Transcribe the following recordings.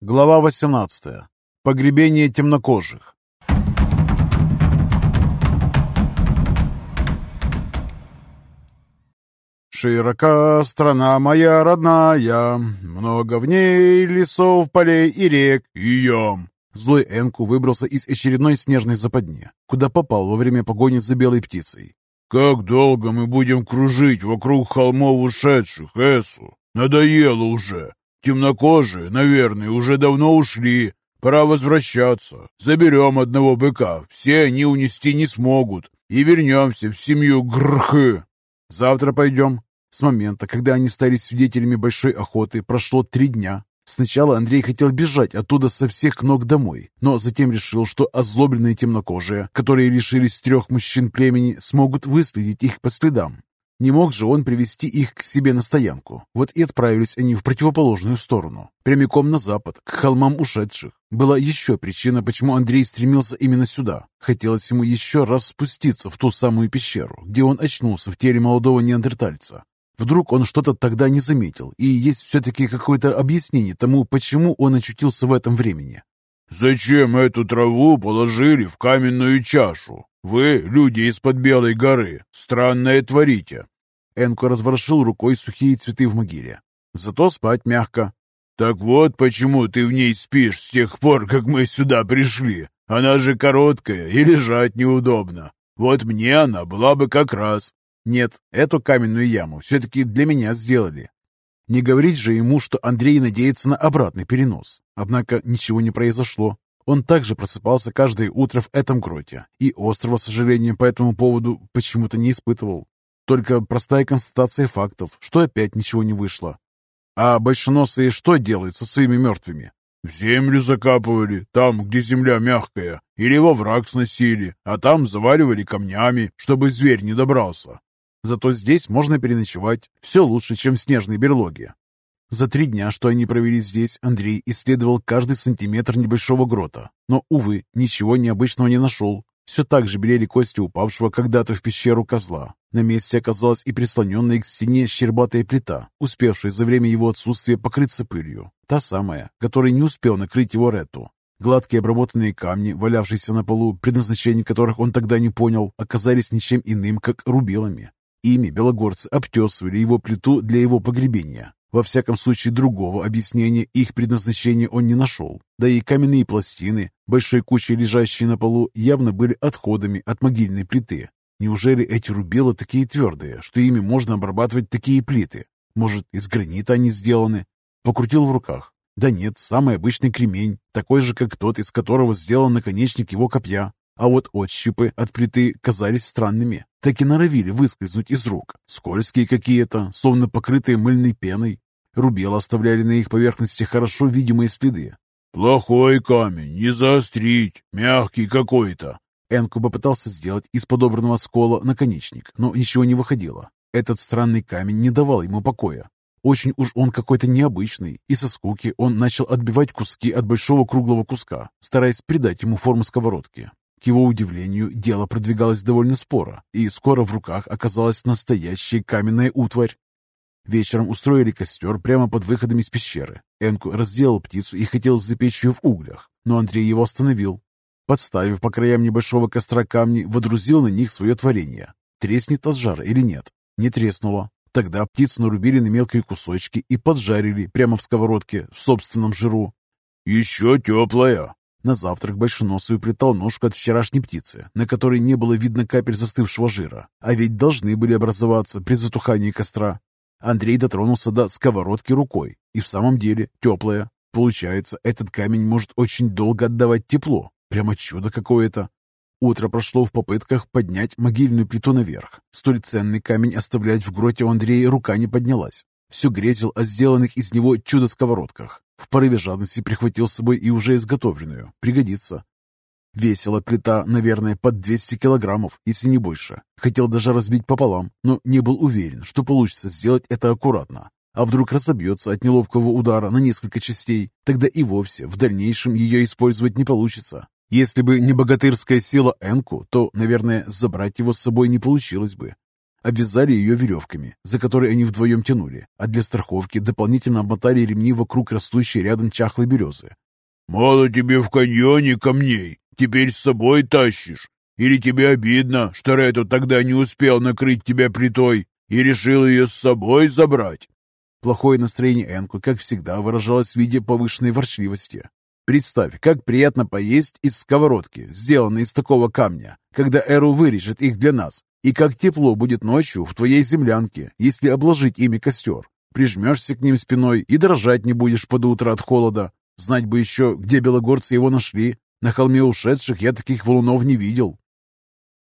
Глава 18. Погребение темнокожих. Широка страна моя родная, много в ней лесов, полей и рек и ям. Злой Энку выбрался из очередной снежной западни, куда попал во время погони за белой птицей. «Как долго мы будем кружить вокруг холмов ушедших, Эсу? Надоело уже. Темнокожие, наверное, уже давно ушли. Пора возвращаться. Заберем одного быка, все они унести не смогут. И вернемся в семью Грхы. Завтра пойдем. С момента, когда они стали свидетелями большой охоты, прошло три дня. Сначала Андрей хотел бежать оттуда со всех ног домой, но затем решил, что озлобленные темнокожие, которые лишились трех мужчин племени, смогут выследить их по следам. Не мог же он привести их к себе на стоянку. Вот и отправились они в противоположную сторону, прямиком на запад, к холмам ушедших. Была еще причина, почему Андрей стремился именно сюда. Хотелось ему еще раз спуститься в ту самую пещеру, где он очнулся в теле молодого неандертальца. Вдруг он что-то тогда не заметил, и есть все-таки какое-то объяснение тому, почему он очутился в этом времени. «Зачем эту траву положили в каменную чашу? Вы, люди из-под Белой горы, странное творите!» Энко разворошил рукой сухие цветы в могиле. «Зато спать мягко». «Так вот почему ты в ней спишь с тех пор, как мы сюда пришли. Она же короткая и лежать неудобно. Вот мне она была бы как раз. Нет, эту каменную яму все-таки для меня сделали. Не говорить же ему, что Андрей надеется на обратный перенос. Однако ничего не произошло. Он также просыпался каждое утро в этом гроте и острого сожаления по этому поводу почему-то не испытывал. Только простая констатация фактов, что опять ничего не вышло. А большеносые что делают со своими мертвыми? В землю закапывали, там, где земля мягкая, или во враг сносили, а там заваливали камнями, чтобы зверь не добрался. Зато здесь можно переночевать. Все лучше, чем в снежной берлоге. За три дня, что они провели здесь, Андрей исследовал каждый сантиметр небольшого грота. Но, увы, ничего необычного не нашел. Все так же белели кости упавшего когда-то в пещеру козла. На месте оказалась и прислоненная к стене щербатая плита, успевшая за время его отсутствия покрыться пылью. Та самая, которой не успел накрыть его Рету. Гладкие обработанные камни, валявшиеся на полу, предназначение которых он тогда не понял, оказались ничем иным, как рубилами. Ими белогорцы обтесывали его плиту для его погребения. Во всяком случае, другого объяснения их предназначения он не нашел. Да и каменные пластины, большой кучей лежащие на полу, явно были отходами от могильной плиты. Неужели эти рубила такие твердые, что ими можно обрабатывать такие плиты? Может, из гранита они сделаны? Покрутил в руках. Да нет, самый обычный кремень, такой же, как тот, из которого сделан наконечник его копья. А вот отщипы от плиты казались странными, так и норовили выскользнуть из рук. Скользкие какие-то, словно покрытые мыльной пеной. Рубела оставляли на их поверхности хорошо видимые следы. «Плохой камень, не заострить, мягкий какой-то». Энку попытался сделать из подобранного скола наконечник, но ничего не выходило. Этот странный камень не давал ему покоя. Очень уж он какой-то необычный, и со скуки он начал отбивать куски от большого круглого куска, стараясь придать ему форму сковородки. К его удивлению, дело продвигалось довольно споро, и скоро в руках оказалась настоящая каменная утварь. Вечером устроили костер прямо под выходом из пещеры. Энку разделал птицу и хотел запечь ее в углях, но Андрей его остановил. Подставив по краям небольшого костра камни, водрузил на них свое творение. Треснет от жара или нет? Не треснуло. Тогда птицу нарубили на мелкие кусочки и поджарили прямо в сковородке в собственном жиру. «Еще теплая!» На завтрак Большеносый уплетал ножку от вчерашней птицы, на которой не было видно капель застывшего жира. А ведь должны были образоваться при затухании костра. Андрей дотронулся до сковородки рукой. И в самом деле теплая. Получается, этот камень может очень долго отдавать тепло. Прямо чудо какое-то. Утро прошло в попытках поднять могильную плиту наверх. Столь ценный камень оставлять в гроте у Андрея рука не поднялась. Все грезил о сделанных из него чудо-сковородках. В порыве жадности прихватил с собой и уже изготовленную. Пригодится. Весила плита, наверное, под 200 килограммов, если не больше. Хотел даже разбить пополам, но не был уверен, что получится сделать это аккуратно. А вдруг разобьется от неловкого удара на несколько частей, тогда и вовсе в дальнейшем ее использовать не получится. Если бы не богатырская сила Энку, то, наверное, забрать его с собой не получилось бы. Обвязали ее веревками, за которые они вдвоем тянули, а для страховки дополнительно обмотали ремни вокруг растущей рядом чахлой березы. «Мало тебе в каньоне камней, теперь с собой тащишь. Или тебе обидно, что Рету тогда не успел накрыть тебя плитой и решил ее с собой забрать?» Плохое настроение Энку, как всегда, выражалось в виде повышенной ворчливости. Представь, как приятно поесть из сковородки, сделанной из такого камня, когда Эру вырежет их для нас, и как тепло будет ночью в твоей землянке, если обложить ими костер. Прижмешься к ним спиной и дрожать не будешь под утро от холода. Знать бы еще, где белогорцы его нашли. На холме ушедших я таких валунов не видел.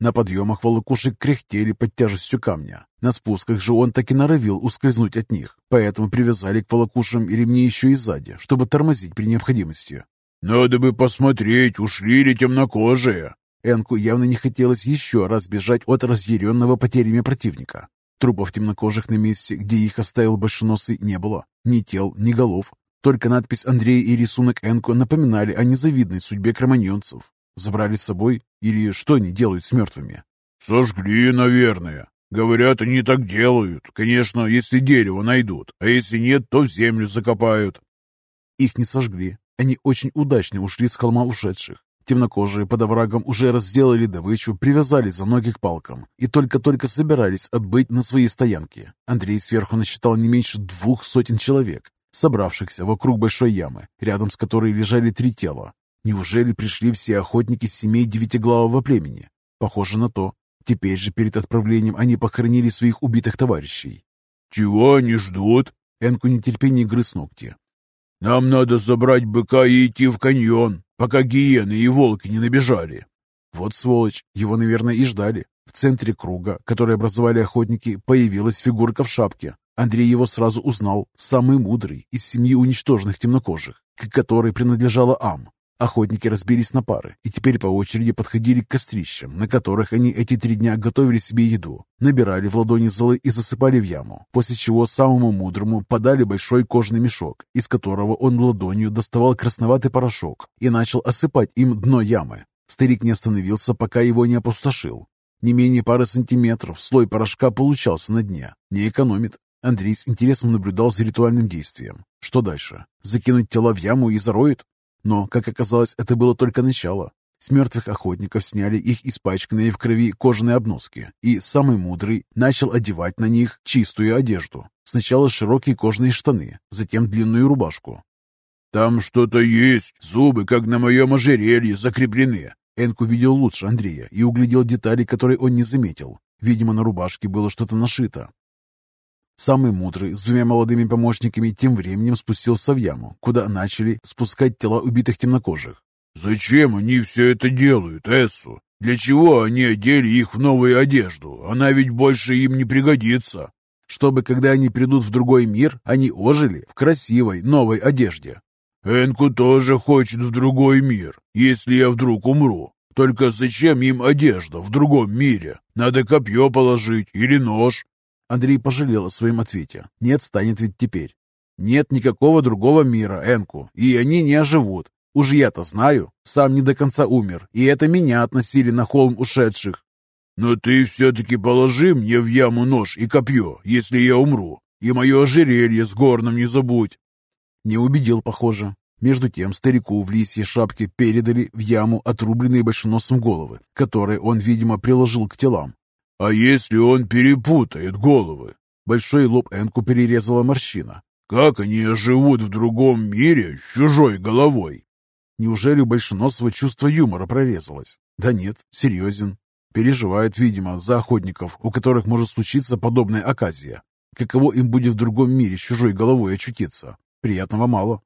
На подъемах волокушек кряхтели под тяжестью камня. На спусках же он так и норовил ускользнуть от них, поэтому привязали к волокушам ремни еще и сзади, чтобы тормозить при необходимости. «Надо бы посмотреть, ушли ли темнокожие!» Энку явно не хотелось еще раз бежать от разъяренного потерями противника. Трупов темнокожих на месте, где их оставил большеносый, не было. Ни тел, ни голов. Только надпись Андрея и рисунок Энку напоминали о незавидной судьбе кроманьонцев. Забрали с собой? Или что они делают с мертвыми? «Сожгли, наверное. Говорят, они так делают. Конечно, если дерево найдут, а если нет, то в землю закопают». Их не сожгли. Они очень удачно ушли с холма ушедших. Темнокожие под оврагом уже разделали добычу, привязали за ноги к палкам и только-только собирались отбыть на свои стоянки. Андрей сверху насчитал не меньше двух сотен человек, собравшихся вокруг большой ямы, рядом с которой лежали три тела. Неужели пришли все охотники семей девятиглавого племени? Похоже на то. Теперь же перед отправлением они похоронили своих убитых товарищей. «Чего они ждут?» Энку нетерпение грыз ногти. «Нам надо забрать быка и идти в каньон, пока гиены и волки не набежали». Вот сволочь, его, наверное, и ждали. В центре круга, который образовали охотники, появилась фигурка в шапке. Андрей его сразу узнал, самый мудрый из семьи уничтоженных темнокожих, к которой принадлежала Ам. Охотники разбились на пары и теперь по очереди подходили к кострищам, на которых они эти три дня готовили себе еду, набирали в ладони золы и засыпали в яму, после чего самому мудрому подали большой кожаный мешок, из которого он ладонью доставал красноватый порошок и начал осыпать им дно ямы. Старик не остановился, пока его не опустошил. Не менее пары сантиметров слой порошка получался на дне. Не экономит. Андрей с интересом наблюдал за ритуальным действием. Что дальше? Закинуть тела в яму и зароют? Но, как оказалось, это было только начало. С мертвых охотников сняли их испачканные в крови кожаные обноски, и самый мудрый начал одевать на них чистую одежду. Сначала широкие кожаные штаны, затем длинную рубашку. «Там что-то есть, зубы, как на моем ожерелье, закреплены». Энк увидел лучше Андрея и углядел детали, которые он не заметил. Видимо, на рубашке было что-то нашито. Самый мудрый с двумя молодыми помощниками тем временем спустился в яму, куда начали спускать тела убитых темнокожих. «Зачем они все это делают, Эссу? Для чего они одели их в новую одежду? Она ведь больше им не пригодится». «Чтобы, когда они придут в другой мир, они ожили в красивой новой одежде». «Энку тоже хочет в другой мир, если я вдруг умру. Только зачем им одежда в другом мире? Надо копье положить или нож, Андрей пожалел о своем ответе. Не отстанет ведь теперь. Нет никакого другого мира, Энку, и они не оживут. Уж я-то знаю, сам не до конца умер, и это меня относили на холм ушедших. Но ты все-таки положи мне в яму нож и копье, если я умру, и мое ожерелье с горном не забудь. Не убедил, похоже. Между тем старику в лисьей шапке передали в яму отрубленные большеносом головы, которые он, видимо, приложил к телам. «А если он перепутает головы?» Большой лоб Энку перерезала морщина. «Как они живут в другом мире с чужой головой?» Неужели у Большеносова чувство юмора прорезалось? Да нет, серьезен. Переживает, видимо, за охотников, у которых может случиться подобная оказия. Каково им будет в другом мире с чужой головой очутиться? Приятного мало.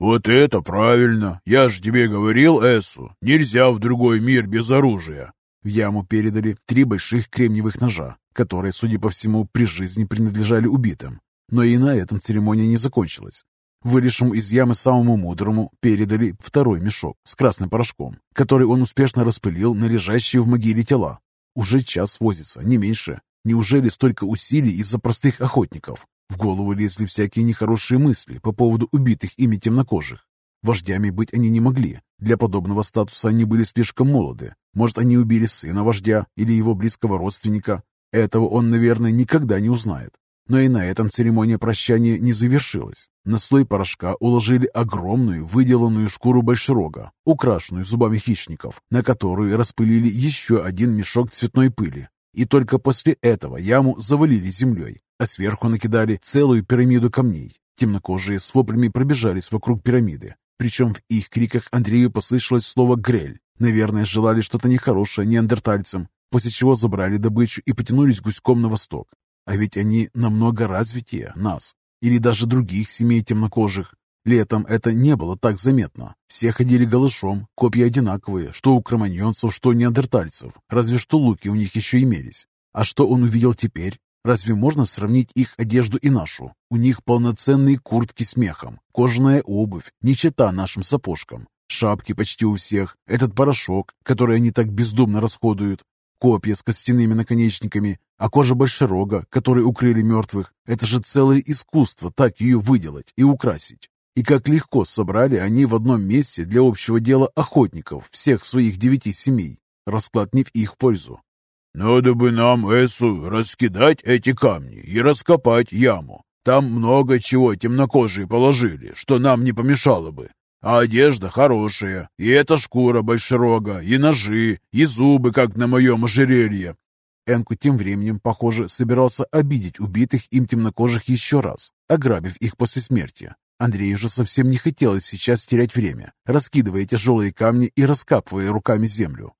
«Вот это правильно! Я же тебе говорил, Эссу, нельзя в другой мир без оружия. В яму передали три больших кремниевых ножа, которые, судя по всему, при жизни принадлежали убитым. Но и на этом церемония не закончилась. Вылезшему из ямы самому мудрому передали второй мешок с красным порошком, который он успешно распылил на лежащие в могиле тела. Уже час возится, не меньше. Неужели столько усилий из-за простых охотников? В голову лезли всякие нехорошие мысли по поводу убитых ими темнокожих. Вождями быть они не могли. Для подобного статуса они были слишком молоды. Может, они убили сына вождя или его близкого родственника. Этого он, наверное, никогда не узнает. Но и на этом церемония прощания не завершилась. На слой порошка уложили огромную выделанную шкуру большерога, украшенную зубами хищников, на которую распылили еще один мешок цветной пыли. И только после этого яму завалили землей, а сверху накидали целую пирамиду камней. Темнокожие с воплями пробежались вокруг пирамиды. Причем в их криках Андрею послышалось слово «грель». Наверное, желали что-то нехорошее неандертальцам, после чего забрали добычу и потянулись гуськом на восток. А ведь они намного развитее нас или даже других семей темнокожих. Летом это не было так заметно. Все ходили голышом, копья одинаковые, что у кроманьонцев, что у неандертальцев, разве что луки у них еще имелись. А что он увидел теперь? Разве можно сравнить их одежду и нашу? У них полноценные куртки с мехом, кожаная обувь, не чета нашим сапожкам, шапки почти у всех, этот порошок, который они так бездумно расходуют, копья с костяными наконечниками, а кожа большерога, который укрыли мертвых. Это же целое искусство так ее выделать и украсить. И как легко собрали они в одном месте для общего дела охотников всех своих девяти семей. Расклад не в их пользу. «Надо бы нам, Эсу, раскидать эти камни и раскопать яму. Там много чего темнокожие положили, что нам не помешало бы. А одежда хорошая, и эта шкура большерога, и ножи, и зубы, как на моем ожерелье. Энку тем временем, похоже, собирался обидеть убитых им темнокожих еще раз, ограбив их после смерти. Андрею же совсем не хотелось сейчас терять время, раскидывая тяжелые камни и раскапывая руками землю.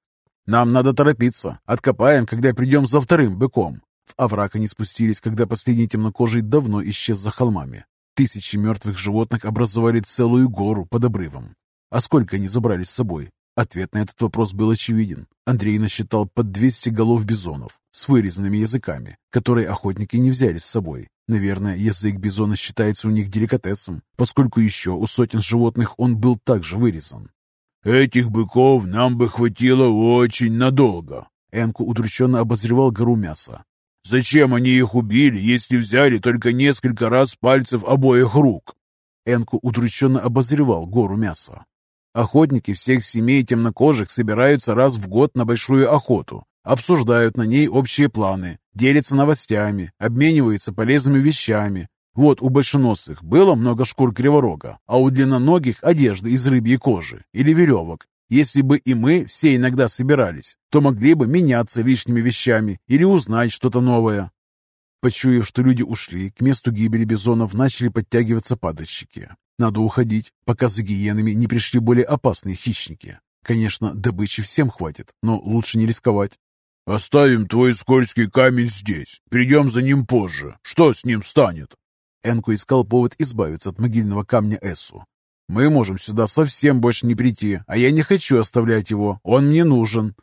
«Нам надо торопиться. Откопаем, когда придем за вторым быком». В овраг они спустились, когда последний темнокожий давно исчез за холмами. Тысячи мертвых животных образовали целую гору под обрывом. А сколько они забрали с собой? Ответ на этот вопрос был очевиден. Андрей насчитал под 200 голов бизонов с вырезанными языками, которые охотники не взяли с собой. Наверное, язык бизона считается у них деликатесом, поскольку еще у сотен животных он был также вырезан. «Этих быков нам бы хватило очень надолго», Энку удрученно обозревал гору мяса. Зачем они их убили, если взяли только несколько раз пальцев обоих рук?» Энку удрученно обозревал гору мяса. Охотники всех семей темнокожих собираются раз в год на большую охоту, обсуждают на ней общие планы, делятся новостями, обмениваются полезными вещами. Вот у большеносых было много шкур криворога, а у длинноногих одежды из рыбьей кожи или веревок, если бы и мы все иногда собирались, то могли бы меняться лишними вещами или узнать что-то новое. Почуяв, что люди ушли, к месту гибели бизонов начали подтягиваться падальщики. Надо уходить, пока за гиенами не пришли более опасные хищники. Конечно, добычи всем хватит, но лучше не рисковать. «Оставим твой скользкий камень здесь. Придем за ним позже. Что с ним станет?» Энку искал повод избавиться от могильного камня Эссу. Мы можем сюда совсем больше не прийти, а я не хочу оставлять его. Он мне нужен».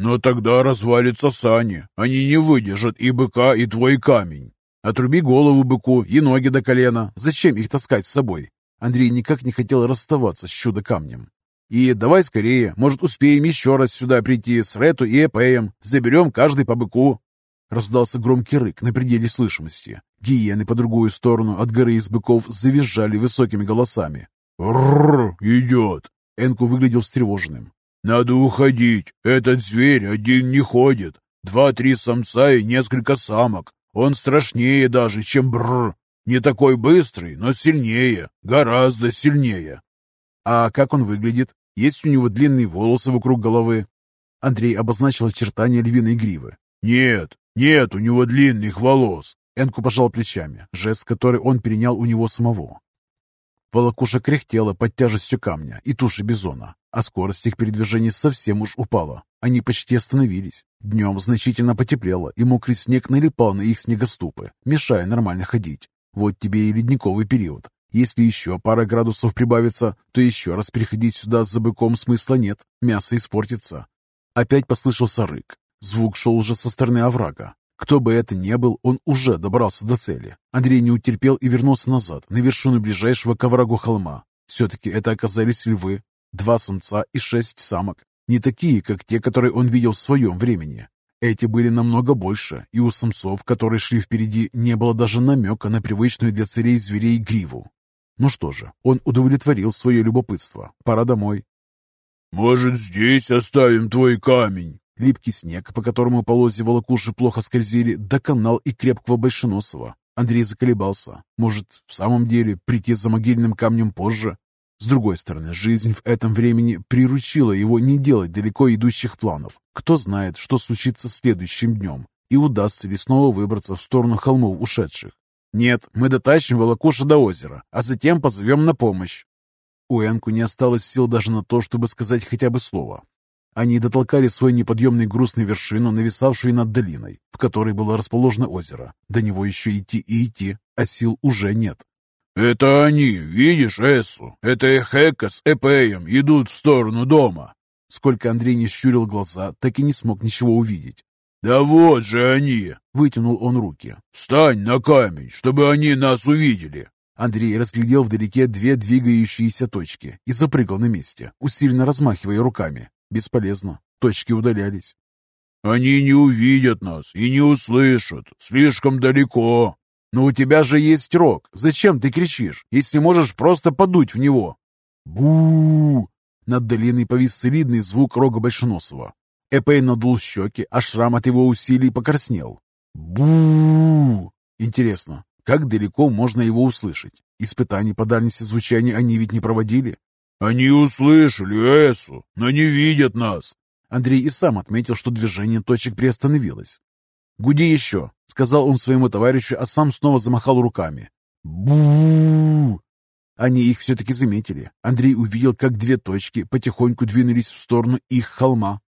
«Но тогда развалится сани. Они не выдержат и быка, и твой камень». «Отруби голову быку и ноги до колена. Зачем их таскать с собой?» Андрей никак не хотел расставаться с чудо-камнем. «И давай скорее, может, успеем еще раз сюда прийти с Рету и Эпеем. Заберем каждый по быку». Раздался громкий рык на пределе слышимости. Гиены по другую сторону от горы из быков завизжали высокими голосами. «Рррр, идет!» Энку выглядел встревоженным. «Надо уходить. Этот зверь один не ходит. Два-три самца и несколько самок. Он страшнее даже, чем бррр. Не такой быстрый, но сильнее. Гораздо сильнее». «А как он выглядит? Есть у него длинные волосы вокруг головы?» Андрей обозначил очертания львиной гривы. «Нет, нет у него длинных волос». Энку пожал плечами, жест, который он перенял у него самого. Волокуша кряхтела под тяжестью камня и туши бизона, а скорость их передвижения совсем уж упала. Они почти остановились. Днем значительно потеплело, и мокрый снег налипал на их снегоступы, мешая нормально ходить. Вот тебе и ледниковый период. Если еще пара градусов прибавится, то еще раз переходить сюда за быком смысла нет, мясо испортится. Опять послышался рык. Звук шел уже со стороны оврага. Кто бы это ни был, он уже добрался до цели. Андрей не утерпел и вернулся назад, на вершину ближайшего к оврагу холма. Все-таки это оказались львы. Два самца и шесть самок. Не такие, как те, которые он видел в своем времени. Эти были намного больше, и у самцов, которые шли впереди, не было даже намека на привычную для царей зверей гриву. Ну что же, он удовлетворил свое любопытство. Пора домой. «Может, здесь оставим твой камень?» Липкий снег, по которому полозья волокуши плохо скользили, доконал и крепкого Большеносова. Андрей заколебался. Может, в самом деле прийти за могильным камнем позже? С другой стороны, жизнь в этом времени приручила его не делать далеко идущих планов. Кто знает, что случится следующим днем, и удастся ли снова выбраться в сторону холмов ушедших. Нет, мы дотащим волокуша до озера, а затем позовем на помощь. У Энку не осталось сил даже на то, чтобы сказать хотя бы слово. Они дотолкали свой неподъемный груз на вершину, нависавшую над долиной, в которой было расположено озеро. До него еще идти и идти, а сил уже нет. «Это они, видишь, Эссу? Это Эхека с Эпеем идут в сторону дома!» Сколько Андрей не щурил глаза, так и не смог ничего увидеть. «Да вот же они!» — вытянул он руки. «Встань на камень, чтобы они нас увидели!» Андрей разглядел вдалеке две двигающиеся точки и запрыгал на месте, усиленно размахивая руками. Бесполезно. Точки удалялись. «Они не увидят нас и не услышат. Слишком далеко». «Но у тебя же есть рог. Зачем ты кричишь, если можешь просто подуть в него?» бу Над долиной повис солидный звук рога Большеносова. Эпей надул щеки, а шрам от его усилий покраснел. бу Интересно, как далеко можно его услышать? Испытаний по дальности звучания они ведь не проводили. «Они услышали Эсу, но не видят нас!» Андрей и сам отметил, что движение точек приостановилось. «Гуди еще!» — сказал он своему товарищу, а сам снова замахал руками. бу Они их все-таки заметили. Андрей увидел, как две точки потихоньку двинулись в сторону их холма.